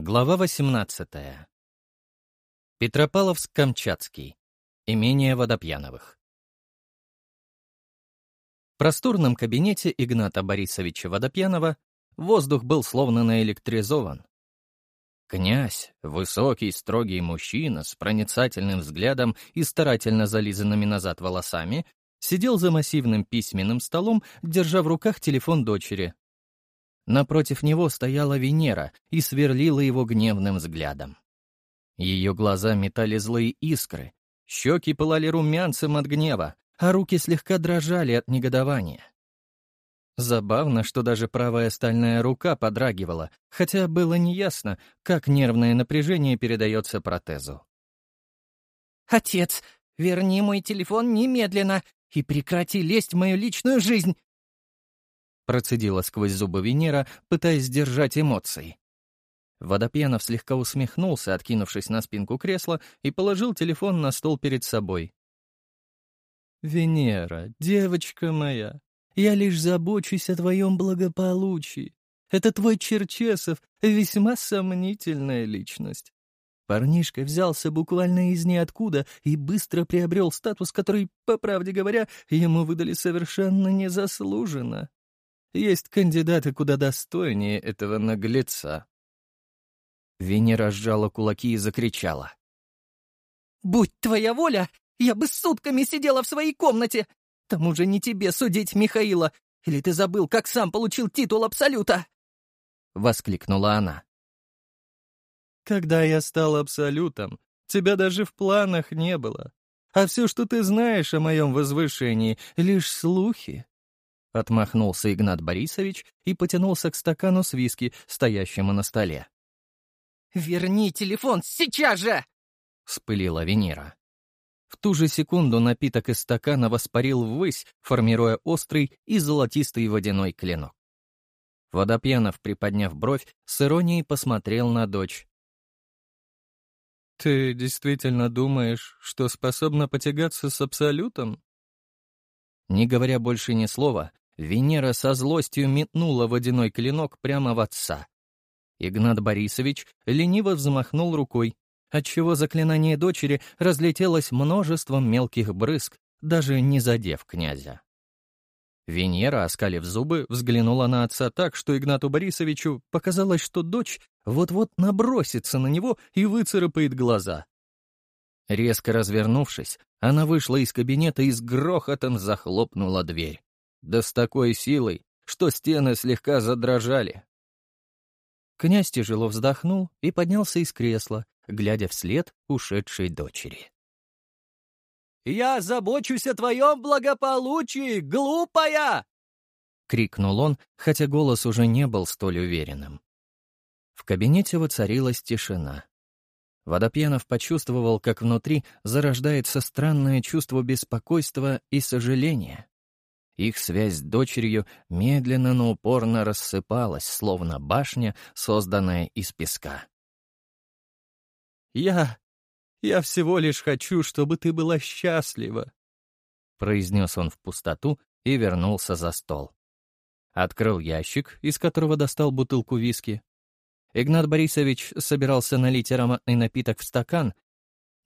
Глава 18. Петропавловск-Камчатский. Имение Водопьяновых. В просторном кабинете Игната Борисовича Водопьянова воздух был словно наэлектризован. Князь, высокий, строгий мужчина с проницательным взглядом и старательно зализанными назад волосами, сидел за массивным письменным столом, держа в руках телефон дочери, Напротив него стояла Венера и сверлила его гневным взглядом. Ее глаза метали злые искры, щеки пылали румянцем от гнева, а руки слегка дрожали от негодования. Забавно, что даже правая стальная рука подрагивала, хотя было неясно, как нервное напряжение передается протезу. «Отец, верни мой телефон немедленно и прекрати лезть в мою личную жизнь!» Процедила сквозь зубы Венера, пытаясь сдержать эмоции. Водопьянов слегка усмехнулся, откинувшись на спинку кресла, и положил телефон на стол перед собой. «Венера, девочка моя, я лишь забочусь о твоем благополучии. Это твой Черчесов, весьма сомнительная личность. Парнишка взялся буквально из ниоткуда и быстро приобрел статус, который, по правде говоря, ему выдали совершенно незаслуженно. Есть кандидаты куда достойнее этого наглеца. Венера сжала кулаки и закричала. «Будь твоя воля, я бы сутками сидела в своей комнате! Тому же не тебе судить Михаила! Или ты забыл, как сам получил титул Абсолюта?» — воскликнула она. «Когда я стал Абсолютом, тебя даже в планах не было. А все, что ты знаешь о моем возвышении, — лишь слухи. Отмахнулся Игнат Борисович и потянулся к стакану с виски, стоящему на столе. «Верни телефон сейчас же!» — спылила Венера. В ту же секунду напиток из стакана воспарил ввысь, формируя острый и золотистый водяной клинок. Водопьянов, приподняв бровь, с иронией посмотрел на дочь. «Ты действительно думаешь, что способна потягаться с Абсолютом?» Не говоря больше ни слова, Венера со злостью метнула водяной клинок прямо в отца. Игнат Борисович лениво взмахнул рукой, отчего заклинание дочери разлетелось множеством мелких брызг, даже не задев князя. Венера, оскалив зубы, взглянула на отца так, что Игнату Борисовичу показалось, что дочь вот-вот набросится на него и выцарапает глаза. Резко развернувшись, она вышла из кабинета и с грохотом захлопнула дверь. Да с такой силой, что стены слегка задрожали. Князь тяжело вздохнул и поднялся из кресла, глядя вслед ушедшей дочери. «Я забочусь о твоем благополучии, глупая!» — крикнул он, хотя голос уже не был столь уверенным. В кабинете воцарилась тишина. Водопьянов почувствовал, как внутри зарождается странное чувство беспокойства и сожаления. Их связь с дочерью медленно, но упорно рассыпалась, словно башня, созданная из песка. «Я... я всего лишь хочу, чтобы ты была счастлива», — произнес он в пустоту и вернулся за стол. Открыл ящик, из которого достал бутылку виски, Игнат Борисович собирался налить ароматный напиток в стакан,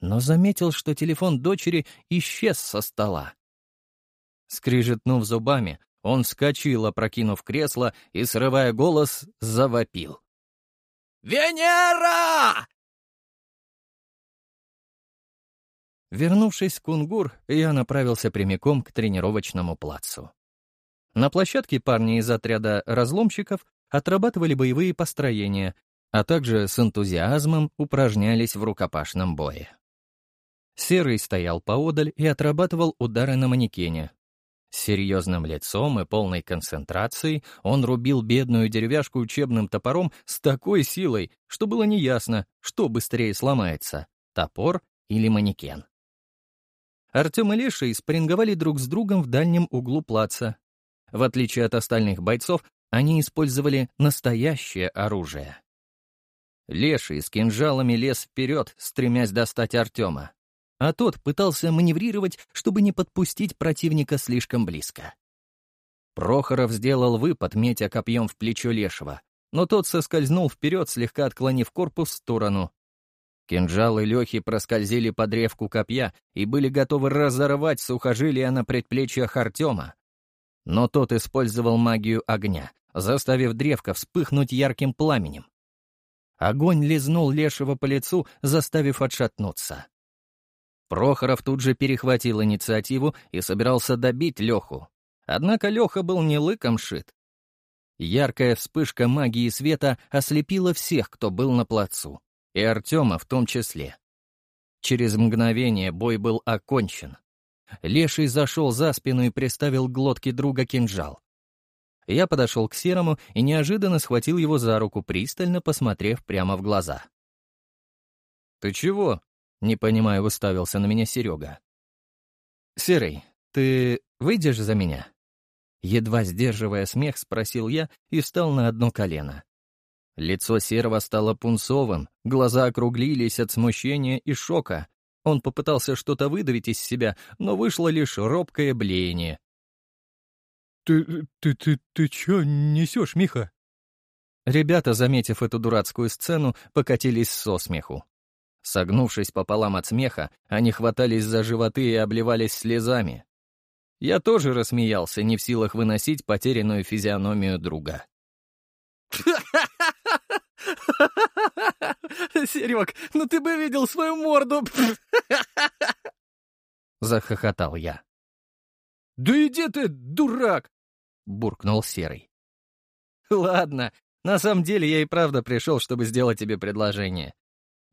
но заметил, что телефон дочери исчез со стола. Скрижетнув зубами, он вскочил, опрокинув кресло и, срывая голос, завопил. «Венера!» Вернувшись в Кунгур, я направился прямиком к тренировочному плацу. На площадке парни из отряда разломщиков отрабатывали боевые построения, а также с энтузиазмом упражнялись в рукопашном бое. Серый стоял поодаль и отрабатывал удары на манекене. С серьезным лицом и полной концентрацией он рубил бедную деревяшку учебным топором с такой силой, что было неясно, что быстрее сломается — топор или манекен. Артем и Леший спринговали друг с другом в дальнем углу плаца. В отличие от остальных бойцов, они использовали настоящее оружие. Леший с кинжалами лез вперед, стремясь достать Артема. А тот пытался маневрировать, чтобы не подпустить противника слишком близко. Прохоров сделал выпад, метя копьем в плечо Лешего, но тот соскользнул вперед, слегка отклонив корпус в сторону. Кинжалы Лехи проскользили по древку копья и были готовы разорвать сухожилия на предплечьях Артема. Но тот использовал магию огня, заставив древко вспыхнуть ярким пламенем. Огонь лизнул Лешего по лицу, заставив отшатнуться. Прохоров тут же перехватил инициативу и собирался добить Леху. Однако Леха был не лыком шит. Яркая вспышка магии света ослепила всех, кто был на плацу, и Артема в том числе. Через мгновение бой был окончен. Леший зашел за спину и приставил к глотке друга кинжал. Я подошел к Серому и неожиданно схватил его за руку, пристально посмотрев прямо в глаза. «Ты чего?» — не понимая, уставился на меня Серега. «Серый, ты выйдешь за меня?» Едва сдерживая смех, спросил я и встал на одно колено. Лицо Серого стало пунцовым, глаза округлились от смущения и шока. Он попытался что-то выдавить из себя, но вышло лишь робкое блеяние, «Ты... ты... ты... ты чё несёшь, Миха?» Ребята, заметив эту дурацкую сцену, покатились со смеху. Согнувшись пополам от смеха, они хватались за животы и обливались слезами. Я тоже рассмеялся, не в силах выносить потерянную физиономию друга. Серег, ну ты бы видел свою морду! Захохотал я. «Да иди ты, дурак!» — буркнул Серый. «Ладно, на самом деле я и правда пришел, чтобы сделать тебе предложение.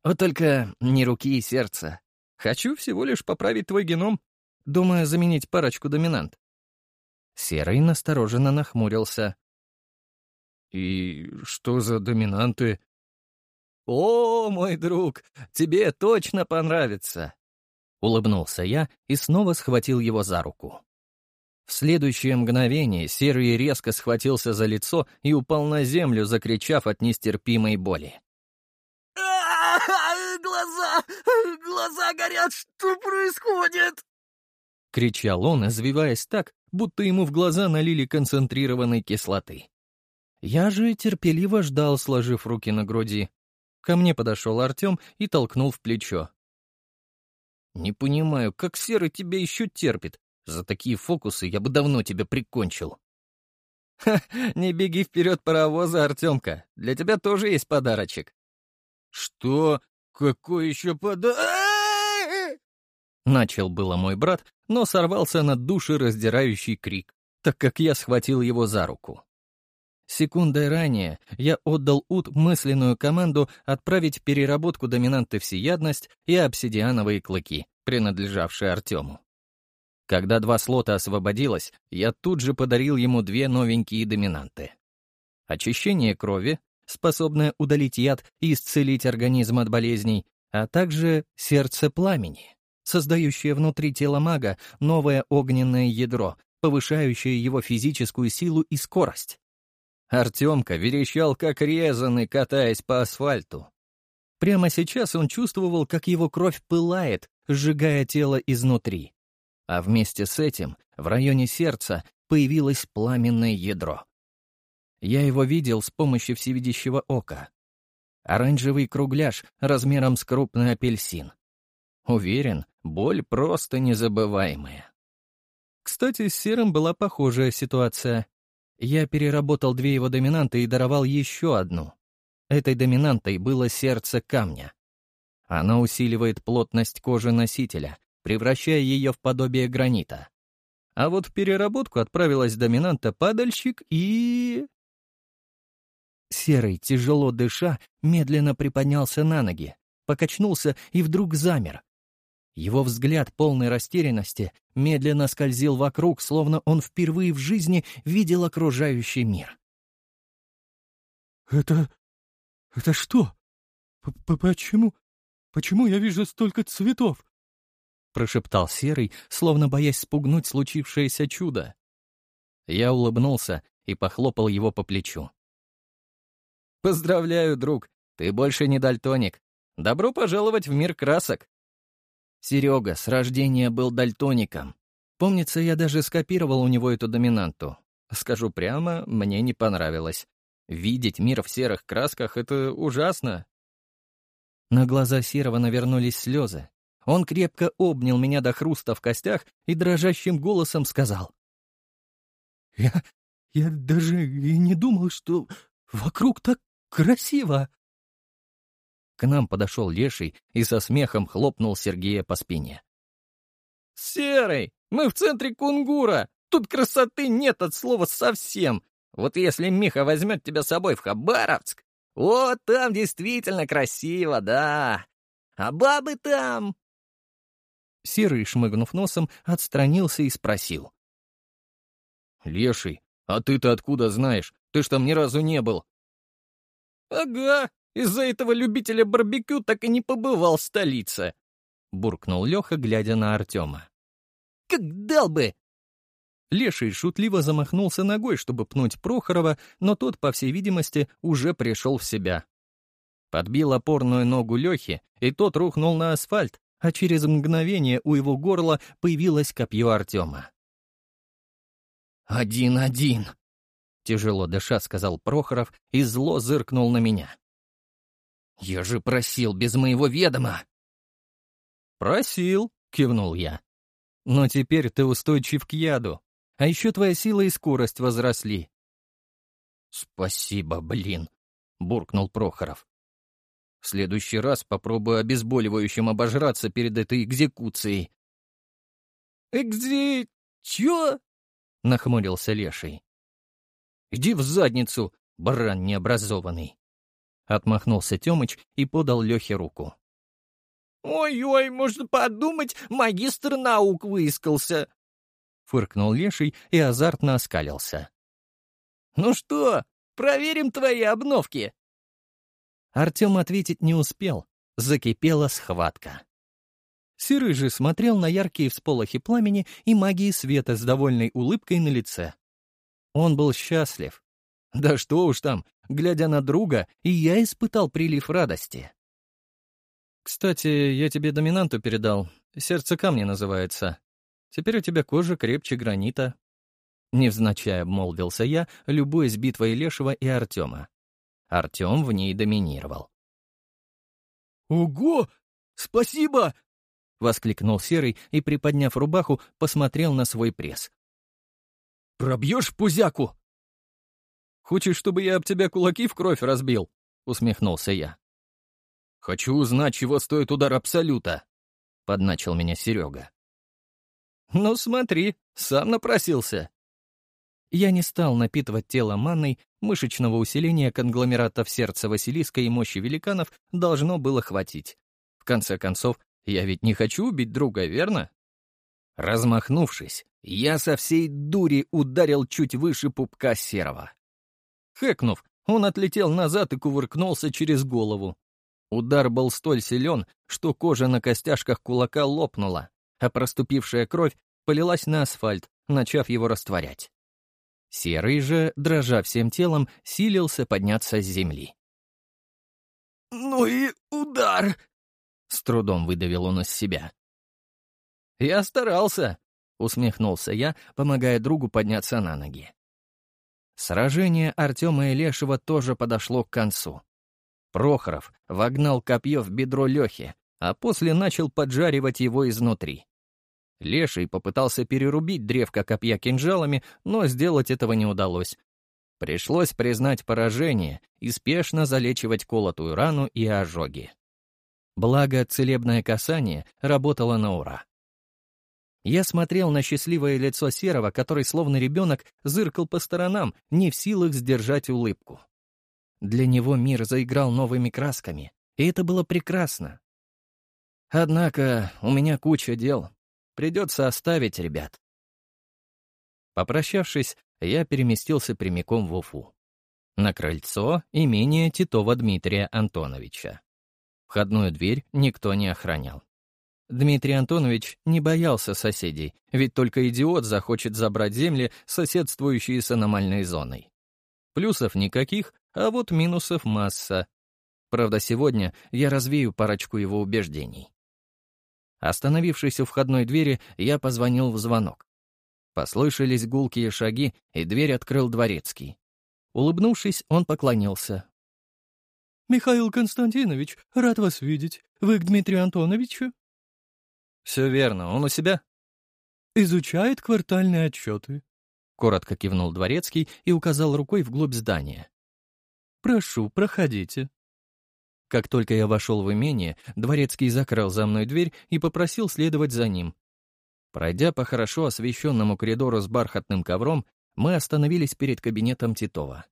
Вот только не руки и сердца. Хочу всего лишь поправить твой геном. Думаю, заменить парочку доминант». Серый настороженно нахмурился. «И что за доминанты?» «О, мой друг, тебе точно понравится!» Улыбнулся я и снова схватил его за руку. В следующее мгновение Серый резко схватился за лицо и упал на землю, закричав от нестерпимой боли. «Глаза! Глаза горят! Что происходит?» Кричал он, извиваясь так, будто ему в глаза налили концентрированной кислоты. Я же терпеливо ждал, сложив руки на груди. Ко мне подошел Артем и толкнул в плечо. «Не понимаю, как Серый тебя еще терпит? За такие фокусы я бы давно тебя прикончил. Ха, не беги вперед паровоза, Артемка. Для тебя тоже есть подарочек. Что? Какой еще подарок? Начал было мой брат, но сорвался на душераздирающий крик, так как я схватил его за руку. Секундой ранее я отдал Ут мысленную команду отправить переработку доминанты всеядность и обсидиановые клыки, принадлежавшие Артему. Когда два слота освободилось, я тут же подарил ему две новенькие доминанты. Очищение крови, способное удалить яд и исцелить организм от болезней, а также сердце пламени, создающее внутри тела мага новое огненное ядро, повышающее его физическую силу и скорость. Артемка верещал, как резанный, катаясь по асфальту. Прямо сейчас он чувствовал, как его кровь пылает, сжигая тело изнутри а вместе с этим в районе сердца появилось пламенное ядро. Я его видел с помощью всевидящего ока. Оранжевый кругляш размером с крупный апельсин. Уверен, боль просто незабываемая. Кстати, с Серым была похожая ситуация. Я переработал две его доминанты и даровал еще одну. Этой доминантой было сердце камня. Она усиливает плотность кожи носителя, превращая ее в подобие гранита. А вот в переработку отправилась доминанта падальщик и... Серый, тяжело дыша, медленно приподнялся на ноги, покачнулся и вдруг замер. Его взгляд, полный растерянности, медленно скользил вокруг, словно он впервые в жизни видел окружающий мир. «Это... это что? П Почему... почему я вижу столько цветов?» — прошептал Серый, словно боясь спугнуть случившееся чудо. Я улыбнулся и похлопал его по плечу. «Поздравляю, друг, ты больше не дальтоник. Добро пожаловать в мир красок!» Серега с рождения был дальтоником. Помнится, я даже скопировал у него эту доминанту. Скажу прямо, мне не понравилось. Видеть мир в серых красках — это ужасно. На глаза Серого навернулись слезы. Он крепко обнял меня до хруста в костях и дрожащим голосом сказал. «Я... я даже и не думал, что вокруг так красиво!» К нам подошел Леший и со смехом хлопнул Сергея по спине. «Серый, мы в центре Кунгура! Тут красоты нет от слова совсем! Вот если Миха возьмет тебя с собой в Хабаровск, вот там действительно красиво, да! А бабы там...» Серый, шмыгнув носом, отстранился и спросил. «Леший, а ты-то откуда знаешь? Ты ж там ни разу не был». «Ага, из-за этого любителя барбекю так и не побывал в столице», — буркнул Леха, глядя на Артема. «Как дал бы!» Леший шутливо замахнулся ногой, чтобы пнуть Прохорова, но тот, по всей видимости, уже пришел в себя. Подбил опорную ногу Лехи, и тот рухнул на асфальт, а через мгновение у его горла появилось копье Артема. «Один-один!» — тяжело дыша сказал Прохоров и зло зыркнул на меня. «Я же просил без моего ведома!» «Просил», — кивнул я. «Но теперь ты устойчив к яду, а еще твоя сила и скорость возросли». «Спасибо, блин», — буркнул Прохоров. «В следующий раз попробую обезболивающим обожраться перед этой экзекуцией». «Экзи... чё?» — нахмурился Леший. «Иди в задницу, баран необразованный!» Отмахнулся Тёмыч и подал Лёхе руку. «Ой-ой, можно подумать, магистр наук выискался!» Фыркнул Леший и азартно оскалился. «Ну что, проверим твои обновки?» Артём ответить не успел. Закипела схватка. Серый же смотрел на яркие всполохи пламени и магии света с довольной улыбкой на лице. Он был счастлив. Да что уж там, глядя на друга, и я испытал прилив радости. «Кстати, я тебе доминанту передал. Сердце камня называется. Теперь у тебя кожа крепче гранита». Невзначай обмолвился я, любуясь битвой Лешего и Артема. Артем в ней доминировал. «Ого! Спасибо!» — воскликнул Серый и, приподняв рубаху, посмотрел на свой пресс. «Пробьешь пузяку?» «Хочешь, чтобы я об тебя кулаки в кровь разбил?» — усмехнулся я. «Хочу узнать, чего стоит удар Абсолюта», — подначил меня Серега. «Ну смотри, сам напросился». Я не стал напитывать тело манной, мышечного усиления конгломератов сердца Василиска и мощи великанов должно было хватить. В конце концов, я ведь не хочу убить друга, верно? Размахнувшись, я со всей дури ударил чуть выше пупка Серого. Хэкнув, он отлетел назад и кувыркнулся через голову. Удар был столь силен, что кожа на костяшках кулака лопнула, а проступившая кровь полилась на асфальт, начав его растворять. Серый же, дрожа всем телом, силился подняться с земли. «Ну и удар!» — с трудом выдавил он из себя. «Я старался», — усмехнулся я, помогая другу подняться на ноги. Сражение Артема и Лешего тоже подошло к концу. Прохоров вогнал копье в бедро Лехи, а после начал поджаривать его изнутри. Леший попытался перерубить древко копья кинжалами, но сделать этого не удалось. Пришлось признать поражение и спешно залечивать колотую рану и ожоги. Благо, целебное касание работало на ура. Я смотрел на счастливое лицо Серого, который, словно ребенок, зыркал по сторонам, не в силах сдержать улыбку. Для него мир заиграл новыми красками, и это было прекрасно. Однако у меня куча дел. Придется оставить ребят. Попрощавшись, я переместился прямиком в Уфу. На крыльцо имение Титова Дмитрия Антоновича. Входную дверь никто не охранял. Дмитрий Антонович не боялся соседей, ведь только идиот захочет забрать земли, соседствующие с аномальной зоной. Плюсов никаких, а вот минусов масса. Правда, сегодня я развею парочку его убеждений. Остановившись у входной двери, я позвонил в звонок. Послышались гулкие шаги, и дверь открыл дворецкий. Улыбнувшись, он поклонился. «Михаил Константинович, рад вас видеть. Вы к Дмитрию Антоновичу?» «Все верно. Он у себя?» «Изучает квартальные отчеты», — коротко кивнул Дворецкий и указал рукой вглубь здания. «Прошу, проходите». Как только я вошел в имение, Дворецкий закрыл за мной дверь и попросил следовать за ним. Пройдя по хорошо освещенному коридору с бархатным ковром, мы остановились перед кабинетом Титова.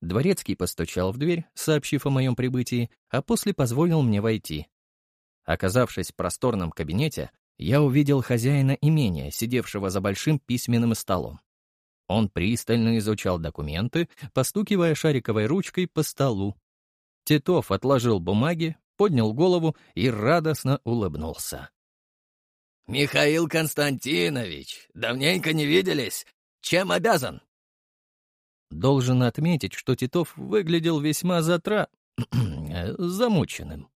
Дворецкий постучал в дверь, сообщив о моем прибытии, а после позволил мне войти. Оказавшись в просторном кабинете, я увидел хозяина имения, сидевшего за большим письменным столом. Он пристально изучал документы, постукивая шариковой ручкой по столу. Титов отложил бумаги, поднял голову и радостно улыбнулся. «Михаил Константинович, давненько не виделись. Чем обязан?» Должен отметить, что Титов выглядел весьма затра... замученным.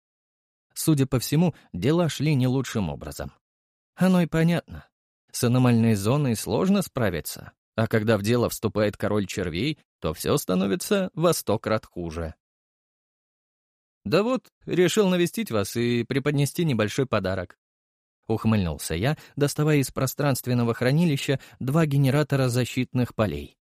Судя по всему, дела шли не лучшим образом. Оно и понятно. С аномальной зоной сложно справиться, а когда в дело вступает король червей, то все становится во сто крат хуже. «Да вот, решил навестить вас и преподнести небольшой подарок», — ухмыльнулся я, доставая из пространственного хранилища два генератора защитных полей.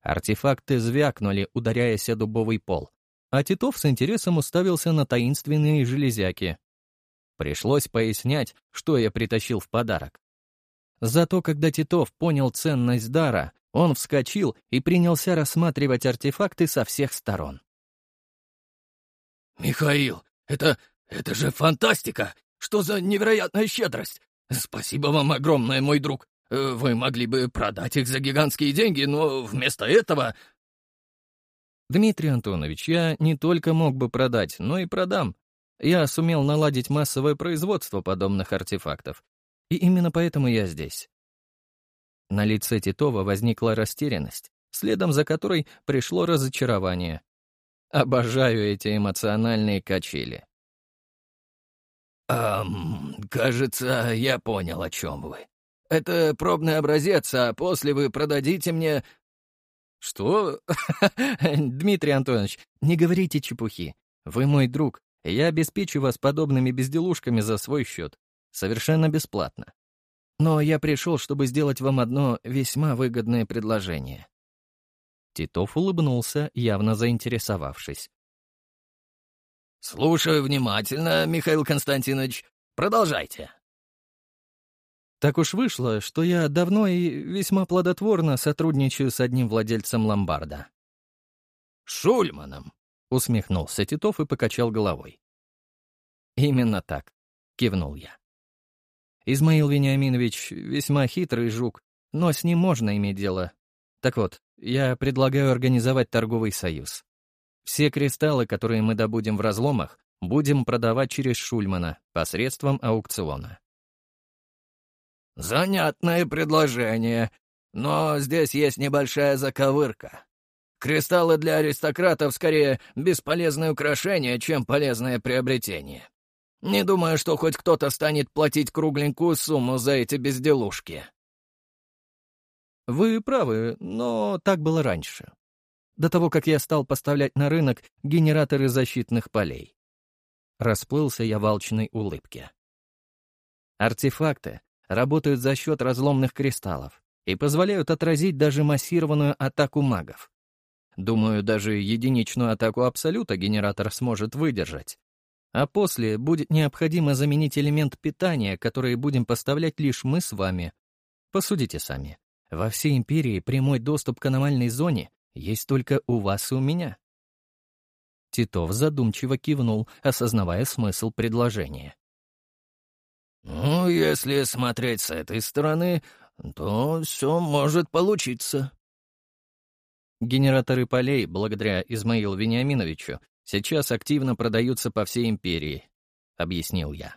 Артефакты звякнули, ударяясь о дубовый пол, а Титов с интересом уставился на таинственные железяки. Пришлось пояснять, что я притащил в подарок. Зато когда Титов понял ценность дара, он вскочил и принялся рассматривать артефакты со всех сторон. «Михаил, это... это же фантастика! Что за невероятная щедрость! Спасибо вам огромное, мой друг! Э, вы могли бы продать их за гигантские деньги, но вместо этого...» «Дмитрий Антонович, я не только мог бы продать, но и продам. Я сумел наладить массовое производство подобных артефактов. И именно поэтому я здесь». На лице Титова возникла растерянность, следом за которой пришло разочарование. Обожаю эти эмоциональные качели. «Эм, кажется, я понял, о чем вы. Это пробный образец, а после вы продадите мне...» «Что? Дмитрий Антонович, не говорите чепухи. Вы мой друг. Я обеспечу вас подобными безделушками за свой счет. Совершенно бесплатно. Но я пришел, чтобы сделать вам одно весьма выгодное предложение». Титов улыбнулся, явно заинтересовавшись. «Слушаю внимательно, Михаил Константинович. Продолжайте». Так уж вышло, что я давно и весьма плодотворно сотрудничаю с одним владельцем ломбарда. «Шульманом», — усмехнулся Титов и покачал головой. «Именно так», — кивнул я. Измаил Вениаминович весьма хитрый жук, но с ним можно иметь дело. Так вот, я предлагаю организовать торговый союз. Все кристаллы, которые мы добудем в разломах, будем продавать через Шульмана посредством аукциона. «Занятное предложение, но здесь есть небольшая заковырка. Кристаллы для аристократов скорее бесполезное украшение, чем полезное приобретение. Не думаю, что хоть кто-то станет платить кругленькую сумму за эти безделушки». Вы правы, но так было раньше. До того, как я стал поставлять на рынок генераторы защитных полей. Расплылся я в алчной улыбке. Артефакты работают за счет разломных кристаллов и позволяют отразить даже массированную атаку магов. Думаю, даже единичную атаку Абсолюта генератор сможет выдержать. А после будет необходимо заменить элемент питания, который будем поставлять лишь мы с вами. Посудите сами. Во всей империи прямой доступ к аномальной зоне есть только у вас и у меня. Титов задумчиво кивнул, осознавая смысл предложения. «Ну, если смотреть с этой стороны, то все может получиться». Генераторы полей, благодаря Измаилу Вениаминовичу, сейчас активно продаются по всей империи, — объяснил я.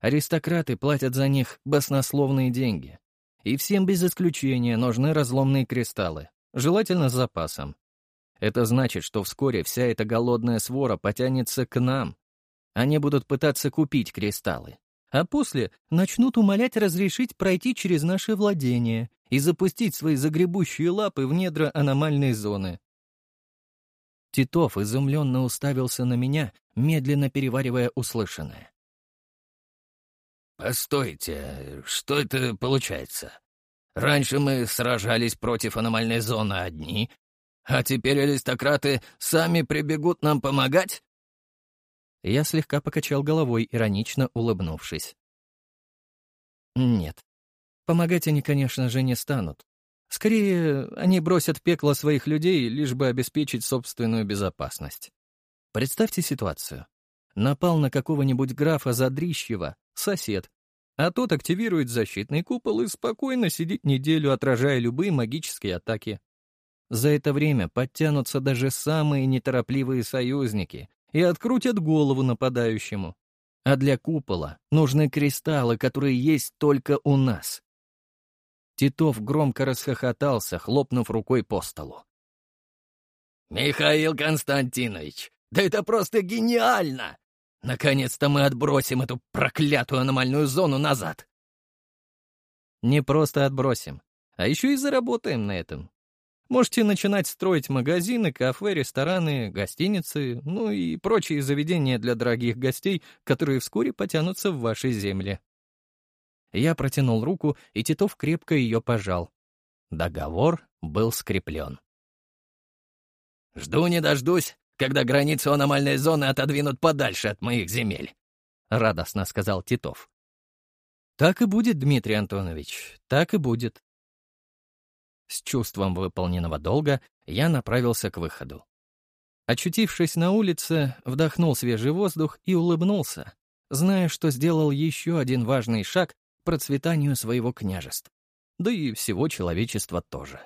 Аристократы платят за них баснословные деньги. И всем без исключения нужны разломные кристаллы, желательно с запасом. Это значит, что вскоре вся эта голодная свора потянется к нам. Они будут пытаться купить кристаллы, а после начнут умолять разрешить пройти через наше владение и запустить свои загребущие лапы в недра аномальной зоны. Титов изумленно уставился на меня, медленно переваривая услышанное. «Постойте, что это получается? Раньше мы сражались против аномальной зоны одни, а теперь аристократы сами прибегут нам помогать?» Я слегка покачал головой, иронично улыбнувшись. «Нет. Помогать они, конечно же, не станут. Скорее, они бросят пекло своих людей, лишь бы обеспечить собственную безопасность. Представьте ситуацию. Напал на какого-нибудь графа Задрищева, сосед, а тот активирует защитный купол и спокойно сидит неделю, отражая любые магические атаки. За это время подтянутся даже самые неторопливые союзники и открутят голову нападающему. А для купола нужны кристаллы, которые есть только у нас. Титов громко расхохотался, хлопнув рукой по столу. «Михаил Константинович, да это просто гениально! Наконец-то мы отбросим эту проклятую аномальную зону назад!» «Не просто отбросим, а еще и заработаем на этом. Можете начинать строить магазины, кафе, рестораны, гостиницы, ну и прочие заведения для дорогих гостей, которые вскоре потянутся в вашей земле. Я протянул руку, и Титов крепко ее пожал. Договор был скреплен. «Жду не дождусь, когда границу аномальной зоны отодвинут подальше от моих земель», — радостно сказал Титов. «Так и будет, Дмитрий Антонович, так и будет». С чувством выполненного долга я направился к выходу. Очутившись на улице, вдохнул свежий воздух и улыбнулся, зная, что сделал еще один важный шаг процветанию своего княжества, да и всего человечества тоже.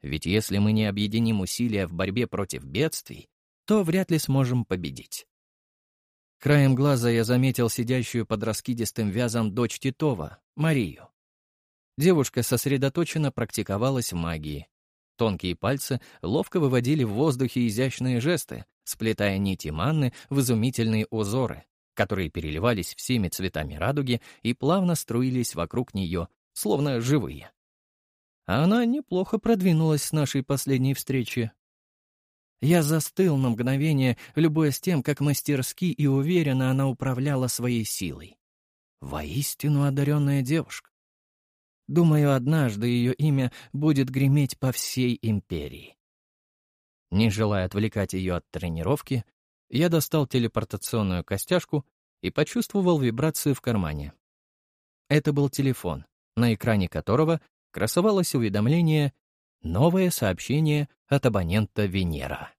Ведь если мы не объединим усилия в борьбе против бедствий, то вряд ли сможем победить. Краем глаза я заметил сидящую под раскидистым вязом дочь Титова, Марию. Девушка сосредоточенно практиковалась в магии. Тонкие пальцы ловко выводили в воздухе изящные жесты, сплетая нити манны в изумительные узоры, которые переливались всеми цветами радуги и плавно струились вокруг нее, словно живые. Она неплохо продвинулась с нашей последней встречи. Я застыл на мгновение, любуясь тем, как мастерски и уверенно она управляла своей силой. Воистину одаренная девушка. Думаю, однажды ее имя будет греметь по всей империи. Не желая отвлекать ее от тренировки, я достал телепортационную костяшку и почувствовал вибрацию в кармане. Это был телефон, на экране которого красовалось уведомление «Новое сообщение от абонента Венера».